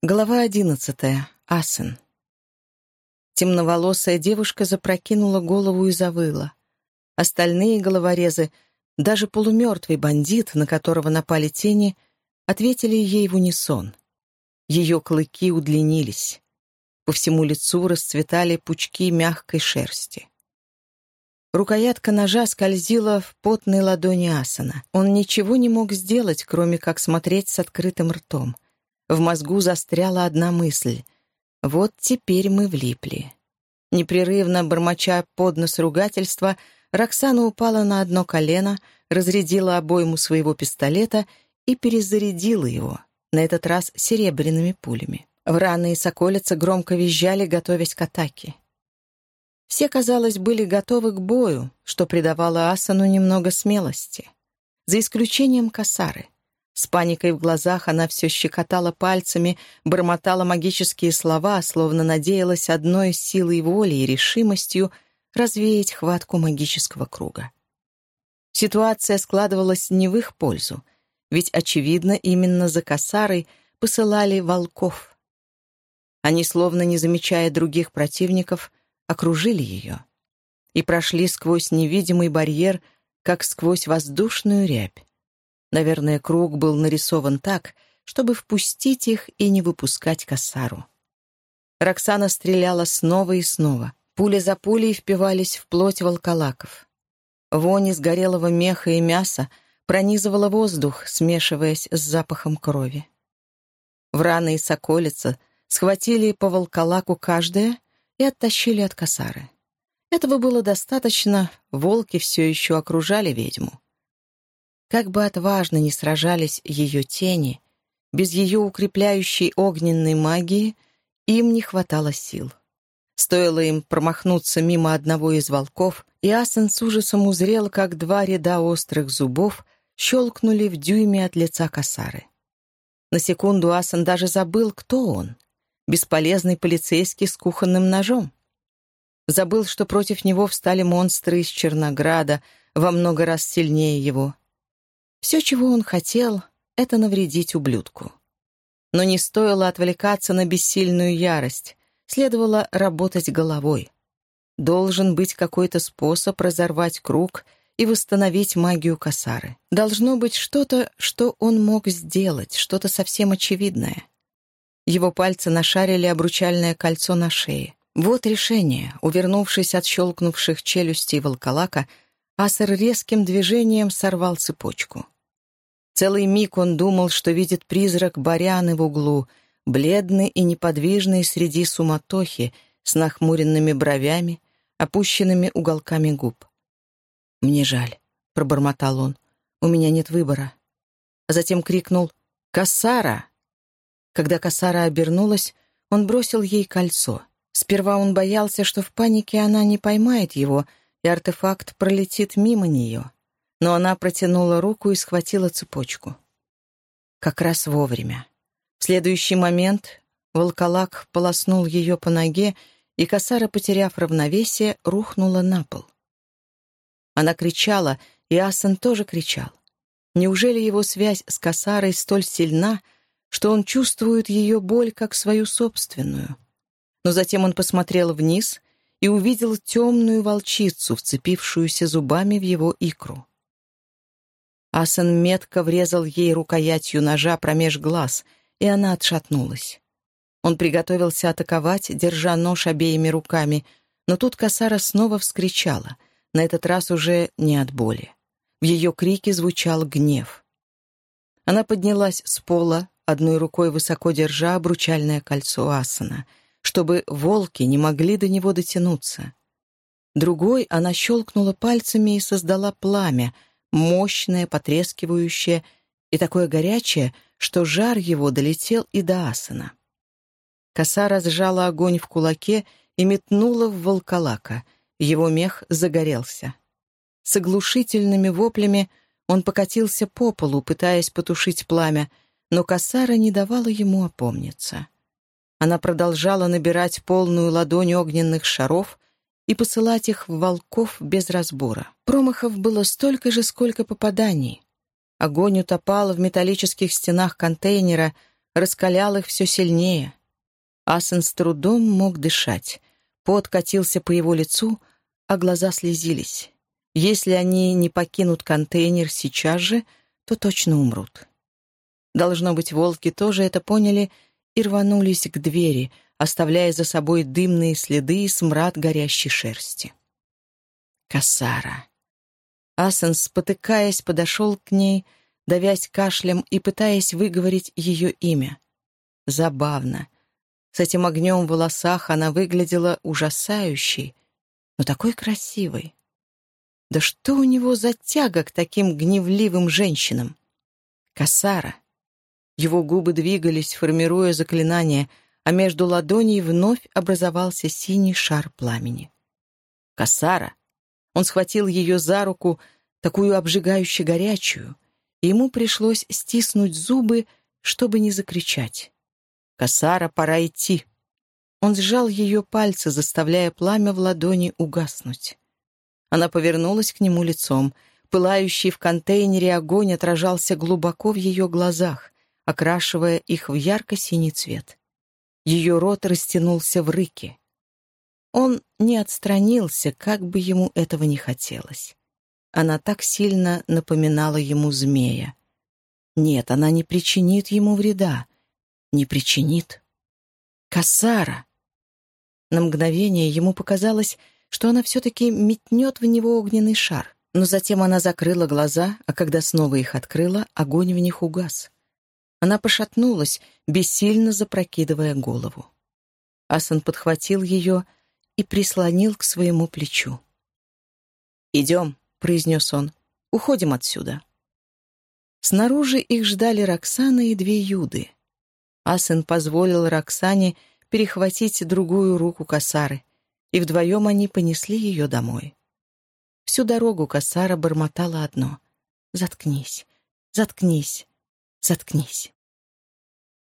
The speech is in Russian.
Глава одиннадцатая. Асен. Темноволосая девушка запрокинула голову и завыла. Остальные головорезы, даже полумертвый бандит, на которого напали тени, ответили ей в унисон. Ее клыки удлинились. По всему лицу расцветали пучки мягкой шерсти. Рукоятка ножа скользила в потной ладони Асана. Он ничего не мог сделать, кроме как смотреть с открытым ртом — в мозгу застряла одна мысль. Вот теперь мы влипли. Непрерывно бормоча под нос ругательства, Роксана упала на одно колено, разрядила обойму своего пистолета и перезарядила его, на этот раз серебряными пулями. Враны и соколица громко визжали, готовясь к атаке. Все, казалось, были готовы к бою, что придавало Асану немного смелости. За исключением Касары — с паникой в глазах она все щекотала пальцами, бормотала магические слова, словно надеялась одной силой воли и решимостью развеять хватку магического круга. Ситуация складывалась не в их пользу, ведь, очевидно, именно за косарой посылали волков. Они, словно не замечая других противников, окружили ее и прошли сквозь невидимый барьер, как сквозь воздушную рябь. Наверное, круг был нарисован так, чтобы впустить их и не выпускать косару. Роксана стреляла снова и снова. Пули за пулей впивались в плоть волколаков. Вонь из горелого меха и мяса пронизывала воздух, смешиваясь с запахом крови. Враны и соколица схватили по волколаку каждое и оттащили от косары. Этого было достаточно, волки все еще окружали ведьму. Как бы отважно ни сражались ее тени, без ее укрепляющей огненной магии им не хватало сил. Стоило им промахнуться мимо одного из волков, и Асен с ужасом узрел, как два ряда острых зубов щелкнули в дюйме от лица косары. На секунду Асен даже забыл, кто он. Бесполезный полицейский с кухонным ножом. Забыл, что против него встали монстры из Чернограда, во много раз сильнее его. Все, чего он хотел, — это навредить ублюдку. Но не стоило отвлекаться на бессильную ярость, следовало работать головой. Должен быть какой-то способ разорвать круг и восстановить магию Касары. Должно быть что-то, что он мог сделать, что-то совсем очевидное. Его пальцы нашарили обручальное кольцо на шее. Вот решение. Увернувшись от щелкнувших челюстей волколака, Асер резким движением сорвал цепочку. Целый миг он думал, что видит призрак Баряны в углу, бледный и неподвижный среди суматохи, с нахмуренными бровями, опущенными уголками губ. «Мне жаль», — пробормотал он, — «у меня нет выбора». А затем крикнул «Кассара!». Когда Кассара обернулась, он бросил ей кольцо. Сперва он боялся, что в панике она не поймает его — артефакт пролетит мимо нее. Но она протянула руку и схватила цепочку. Как раз вовремя. В следующий момент волколак полоснул ее по ноге, и косара, потеряв равновесие, рухнула на пол. Она кричала, и Асан тоже кричал. Неужели его связь с косарой столь сильна, что он чувствует ее боль как свою собственную? Но затем он посмотрел вниз и увидел темную волчицу, вцепившуюся зубами в его икру. Асан метко врезал ей рукоятью ножа промеж глаз, и она отшатнулась. Он приготовился атаковать, держа нож обеими руками, но тут косара снова вскричала, на этот раз уже не от боли. В ее крике звучал гнев. Она поднялась с пола, одной рукой высоко держа обручальное кольцо Асана — чтобы волки не могли до него дотянуться. Другой она щелкнула пальцами и создала пламя, мощное, потрескивающее и такое горячее, что жар его долетел и до асана. Коса разжала огонь в кулаке и метнула в волколака. Его мех загорелся. С оглушительными воплями он покатился по полу, пытаясь потушить пламя, но косара не давала ему опомниться. Она продолжала набирать полную ладонь огненных шаров и посылать их в волков без разбора. Промахов было столько же, сколько попаданий. Огонь утопал в металлических стенах контейнера, раскалял их все сильнее. Асен с трудом мог дышать. Пот катился по его лицу, а глаза слезились. Если они не покинут контейнер сейчас же, то точно умрут. Должно быть, волки тоже это поняли и рванулись к двери, оставляя за собой дымные следы и смрад горящей шерсти. Касара. Асен, спотыкаясь, подошел к ней, давясь кашлем и пытаясь выговорить ее имя. Забавно. С этим огнем в волосах она выглядела ужасающей, но такой красивой. Да что у него за тяга к таким гневливым женщинам? Касара. Его губы двигались, формируя заклинание, а между ладоней вновь образовался синий шар пламени. Касара. Он схватил ее за руку, такую обжигающе горячую, и ему пришлось стиснуть зубы, чтобы не закричать. «Касара, пора идти!» Он сжал ее пальцы, заставляя пламя в ладони угаснуть. Она повернулась к нему лицом. Пылающий в контейнере огонь отражался глубоко в ее глазах, окрашивая их в ярко-синий цвет. Ее рот растянулся в рыке. Он не отстранился, как бы ему этого не хотелось. Она так сильно напоминала ему змея. Нет, она не причинит ему вреда. Не причинит. Касара! На мгновение ему показалось, что она все-таки метнет в него огненный шар. Но затем она закрыла глаза, а когда снова их открыла, огонь в них угас. Она пошатнулась, бессильно запрокидывая голову. Асан подхватил ее и прислонил к своему плечу. «Идем», — произнес он, — «уходим отсюда». Снаружи их ждали Роксана и две Юды. Асан позволил Роксане перехватить другую руку Касары, и вдвоем они понесли ее домой. Всю дорогу Касара бормотала одно — «Заткнись, заткнись, заткнись».